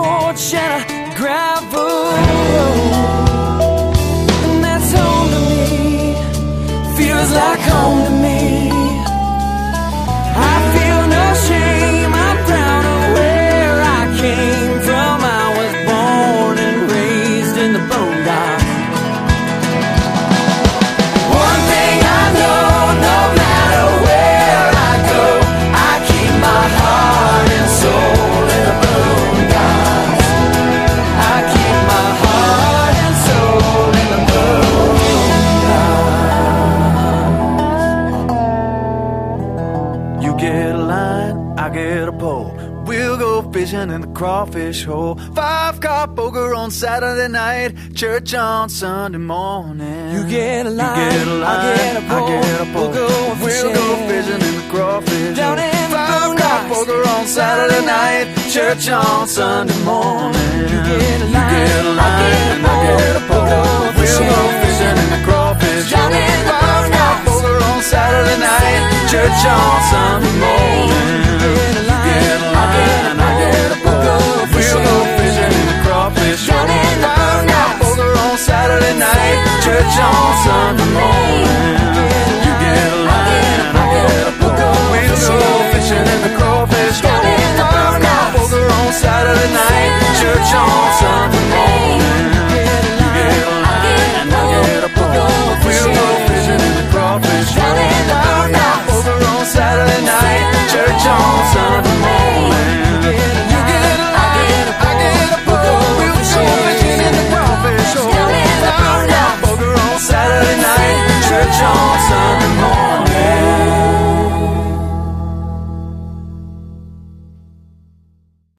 porch and a gravel road. And that's home to me, feels like home to me. We'll go fishing in the crawfish hole. Five car poker on Saturday night, church on Sunday morning. You get a line, you get a line, I get a pole. I get a pole. We'll go We'll go fishing. fishing in the crawfish Down hole. Five car poker on Saturday night, church on Sunday morning. You get a You line, get a I line, get a I get a pole. We'll go We'll go fishing. fishing in the crawfish hole. Five car poker on Saturday night, church on Sunday morning.